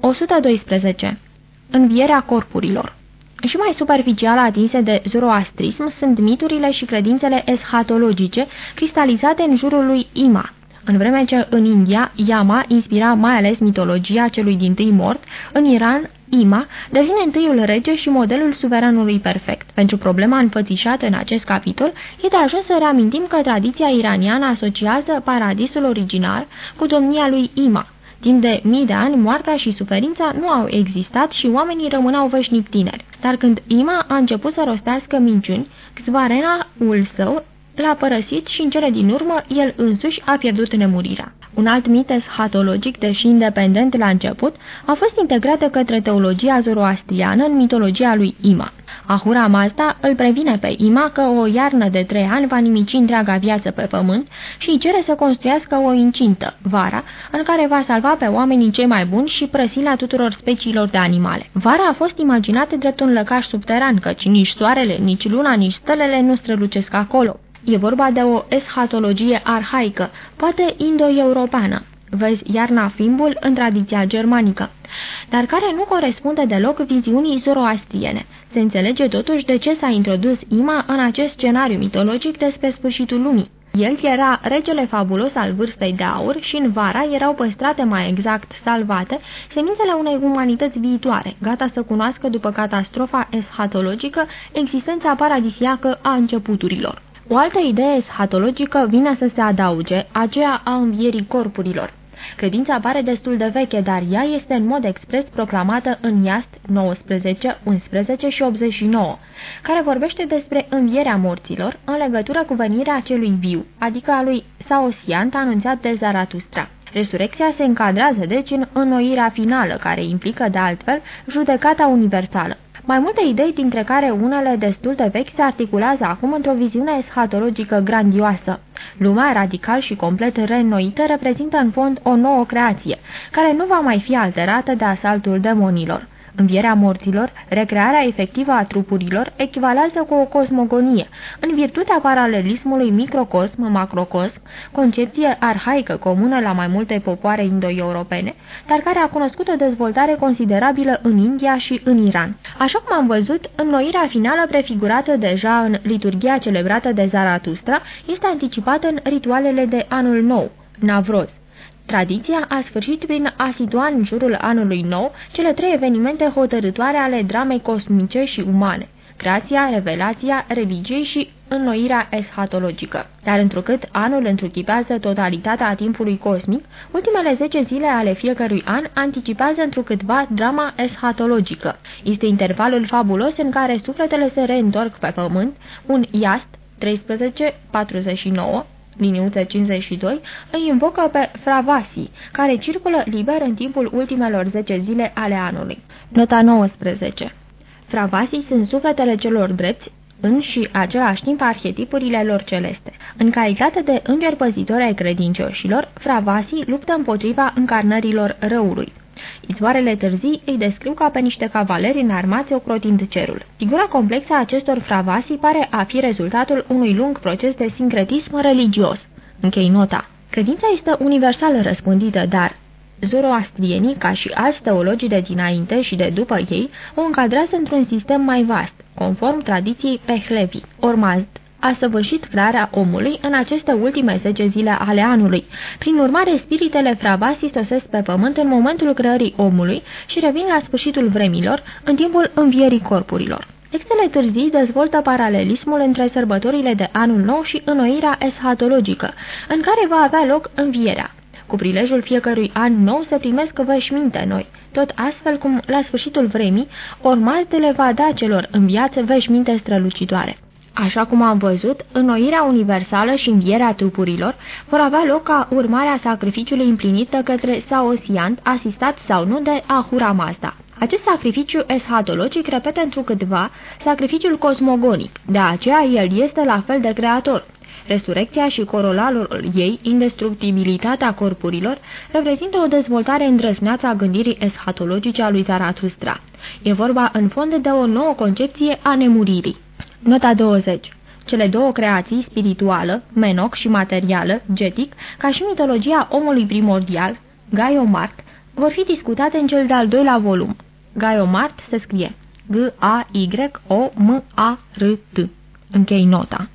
112. Învierea corpurilor și mai superficial atinse de zoroastrism sunt miturile și credințele eschatologice cristalizate în jurul lui Ima, în vreme ce în India, Yama inspira mai ales mitologia celui din tâi mort, în Iran, Ima devine întâiul rege și modelul suveranului perfect. Pentru problema înfățișată în acest capitol, e de ajuns să reamintim că tradiția iraniană asociază paradisul original cu domnia lui Ima. Timp de mii de ani, moartea și suferința nu au existat și oamenii rămâneau veșnic tineri. Dar când Ima a început să rostească minciuni, ul său l-a părăsit și în cele din urmă el însuși a pierdut nemurirea. Un alt mit eschatologic, deși independent la început, a fost integrată către teologia zoroastriană în mitologia lui Ima. Ahura Mazda îl previne pe Ima că o iarnă de trei ani va nimici întreaga viață pe pământ și îi cere să construiască o incintă, vara, în care va salva pe oamenii cei mai buni și prăsila tuturor speciilor de animale. Vara a fost imaginată drept un lăcaș subteran, căci nici soarele, nici luna, nici stelele nu strălucesc acolo. E vorba de o eschatologie arhaică, poate indo-europeană. Vezi iarna fimbul în tradiția germanică, dar care nu corespunde deloc viziunii zoroastriene. Se înțelege totuși de ce s-a introdus Ima în acest scenariu mitologic despre sfârșitul lumii. El era regele fabulos al vârstei de aur și în vara erau păstrate mai exact salvate semințele unei umanități viitoare, gata să cunoască după catastrofa eschatologică existența paradisiacă a începuturilor. O altă idee eschatologică vine să se adauge, aceea a învierii corpurilor. Credința pare destul de veche, dar ea este în mod expres proclamată în Iast 19, 11 și 89, care vorbește despre învierea morților în legătură cu venirea celui viu, adică a lui Saosiant anunțat de Zaratustra. Resurecția se încadrează deci în înnoirea finală, care implică de altfel judecata universală. Mai multe idei, dintre care unele destul de vechi, se articulează acum într-o viziune eschatologică grandioasă. Lumea radical și complet reînnoită reprezintă în fond o nouă creație, care nu va mai fi alterată de asaltul demonilor. Învierea morților, recrearea efectivă a trupurilor, echivalează cu o cosmogonie, în virtutea paralelismului microcosm-macrocosm, concepție arhaică comună la mai multe popoare indo-europene, dar care a cunoscut o dezvoltare considerabilă în India și în Iran. Așa cum am văzut, înnoirea finală prefigurată deja în liturgia celebrată de Zaratustra este anticipată în ritualele de anul nou, Navroz. Tradiția a sfârșit prin a situa în jurul anului nou cele trei evenimente hotărătoare ale dramei cosmice și umane, creația, revelația, religiei și înnoirea eschatologică. Dar întrucât anul întruchipează totalitatea timpului cosmic, ultimele 10 zile ale fiecărui an anticipează întrucâtva drama eschatologică. Este intervalul fabulos în care sufletele se reîntorc pe pământ, un iast 13-49, liniuță 52, îi invocă pe Fravasi, care circulă liber în timpul ultimelor 10 zile ale anului. Nota 19 Fravasi sunt sufletele celor drepți, în și același timp arhetipurile lor celeste. În calitate de înger păzitori ai credincioșilor, Fravasi luptă împotriva încarnărilor răului. Izvoarele târzii îi descriu ca pe niște cavaleri înarmați ocrotind cerul. Figura complexă a acestor fravasi pare a fi rezultatul unui lung proces de sincretism religios. Închei nota. Credința este universal răspândită, dar zoroastrienii, ca și alți teologi de dinainte și de după ei, o încadrează într-un sistem mai vast, conform tradiției Pehlevi. Ormazd a săvârșit crearea omului în aceste ultime 10 zile ale anului. Prin urmare, spiritele fravasii sosesc pe pământ în momentul creării omului și revin la sfârșitul vremilor, în timpul învierii corpurilor. Textele târzii dezvoltă paralelismul între sărbătorile de anul nou și înnoirea eschatologică, în care va avea loc învierea. Cu prilejul fiecărui an nou se primesc veșminte noi, tot astfel cum, la sfârșitul vremii, ormaltele va da celor în viață veșminte strălucitoare. Așa cum am văzut, înnoirea universală și învierea trupurilor vor avea loc ca urmare a sacrificiului împlinit către Saosiant, asistat sau nu de Ahura Mazda. Acest sacrificiu eschatologic repetă întrucâtva sacrificiul cosmogonic, de aceea el este la fel de creator. Resurecția și corolalul ei, indestructibilitatea corpurilor, reprezintă o dezvoltare îndrăzneață a gândirii eschatologice a lui Zarathustra. E vorba în fond de o nouă concepție a nemuririi. Nota 20 cele două creații, spirituală, menoc și materială, getic, ca și mitologia omului primordial, Gaio Mart, vor fi discutate în cel de-al doilea volum. Gaiomart se scrie G-A-Y-O-M-A-R-T. Închei nota.